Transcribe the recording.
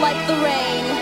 like the rain.